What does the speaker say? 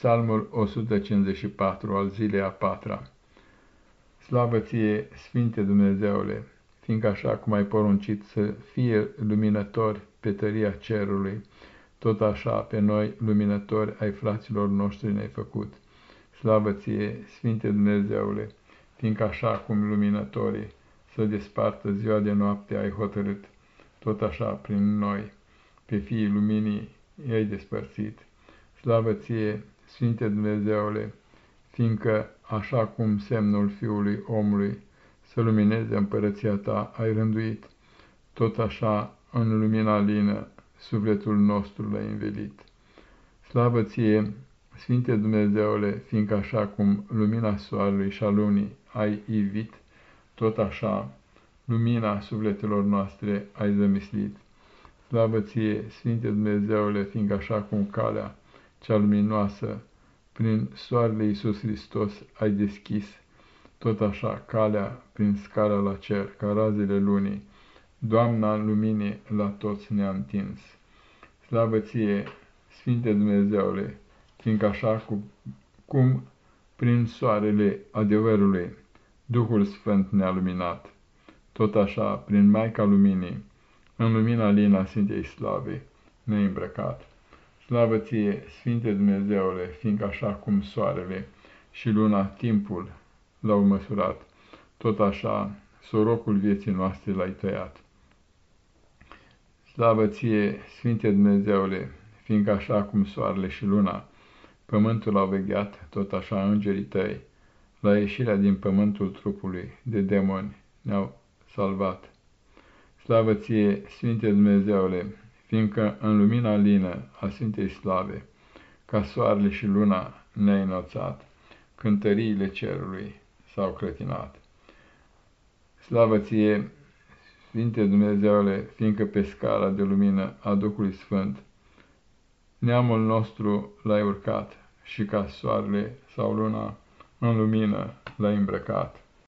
Psalmul 154 al zilei a patra. Slavă ție, Sfinte Dumnezeule, fiindcă așa cum ai poruncit să fie luminători pe tăria cerului, tot așa pe noi luminători ai fraților noștri ne-ai făcut. Slavă ție, Sfinte Dumnezeule, fiindcă așa cum luminătorii să despartă ziua de noapte ai hotărât, tot așa prin noi, pe fiii luminii i-ai despărțit. Slavă ție, Sfinte Dumnezeule, fiindcă, așa cum semnul Fiului omului să lumineze împărăția ta ai rânduit, tot așa în lumina lină sufletul nostru l-ai învelit. Slavă ție, Sfinte Dumnezeule, fiindcă așa cum lumina soarelui și a lunii ai ivit, tot așa lumina sufletelor noastre ai zămislit. Slavă ție, Sfinte Dumnezeule, fiindcă așa cum calea cea luminoasă, prin soarele Iisus Hristos ai deschis, tot așa calea prin scara la cer, ca razele lunii, Doamna luminii la toți ne-a întins. Slavă ție, Sfinte Dumnezeule, fiindcă așa cu, cum prin soarele adevărului Duhul Sfânt ne-a luminat, tot așa, prin Maica Luminii, în lumina lina Sfintei Slavei, ne-a îmbrăcat. Slavă ție, Sfinte Dumnezeule, fiindcă așa cum soarele și luna timpul l-au măsurat, tot așa sorocul vieții noastre l-ai tăiat. Slavă ție, Sfinte Dumnezeule, fiindcă așa cum soarele și luna pământul au vegheat, tot așa îngerii tăi, la ieșirea din pământul trupului de demoni ne-au salvat. Slavă ție, Sfinte Dumnezeule, fiindcă în lumina lină a Sfintei Slave, ca soarele și luna ne-ai înălțat, cântăriile cerului s-au clătinat. Slavă ție, Sfinte Dumnezeule, fiindcă pe scara de lumină a Duhului Sfânt, neamul nostru l-ai urcat și ca soarele sau luna în lumină l-ai îmbrăcat.